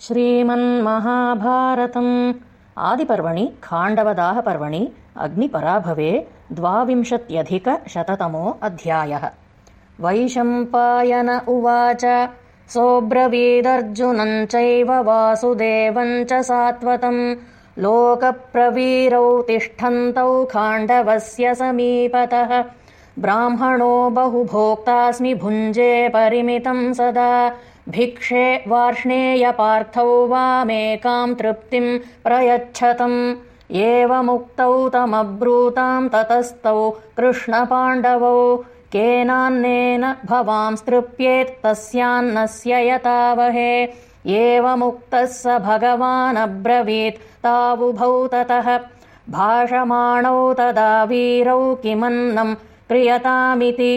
श्रीमन्महाभारतम्। आदिपर्वणि खाण्डवदाहपर्वणि अग्निपराभवे द्वाविंशत्यधिकशततमो अध्यायः। वैशम्पायन उवाच सोऽब्रवीदर्जुनम् चैव वासुदेवम् च सात्वतम्। लोकप्रवीरौ तिष्ठन्तौ खाण्डवस्य समीपतः। ब्राह्मणो बहुभोक्तास्मि भुञ्जे परिमितम् सदा भिक्षे वार्ष्णेयपार्थौ वामेकाम् तृप्तिम् प्रयच्छतम्। एवमुक्तौ तमब्रूताम् ततस्तौ कृष्णपाण्डवौ। केनान्नेन भवांस्तृप्येत् तस्यान्नस्य यतावहे एवमुक्तः स भगवानब्रवीत् तावुभौ ततः। भाषमाणौ तदा वीरौ किमन्नम् क्रियतामिति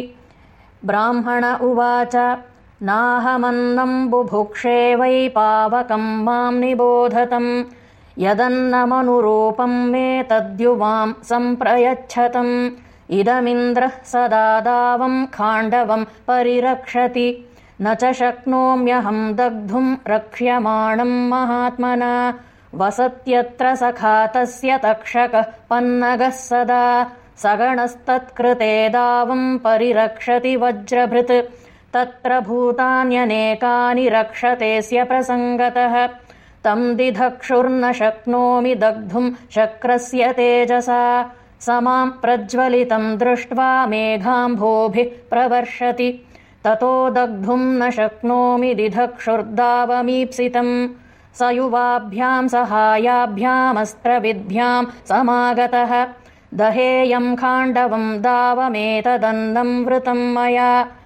ब्राह्मण उवाच नाहमन्नम् बुभुक्षे वै पावकम् माम् निबोधतम्। यदन्नमनुरूपम् मे तद्युवाम् सम्प्रयच्छतम्। इदमिन्द्रः सदा दावम् खाण्डवम् परिरक्षति। न च शक्नोम्यहम् दग्धुम् रक्ष्यमाणम् महात्मना। वसत्यत्र सखा तस्य तक्षकः पन्नगः सदा। सगणस्तत्कृते दावम् परिरक्षति वज्रभृत् तत्र भूतान्यनेकानि रक्षतेऽस्य प्रसङ्गतः। तम् दिधक्षुर्न शक्नोमि दग्धुम् शक्रस्य तेजसा। स माम् प्रज्वलितम् दृष्ट्वा मेघाम्भोभिः प्रवर्षति। ततो दग्धुम् न शक्नोमि दिधक्षुर्दावमीप्सितम् स युवाभ्याम् सहायाभ्यामस्त्रविद्भ्याम् समागतः। दहेयम् खाण्डवम् दावमेतदन्नम् वृतम् मया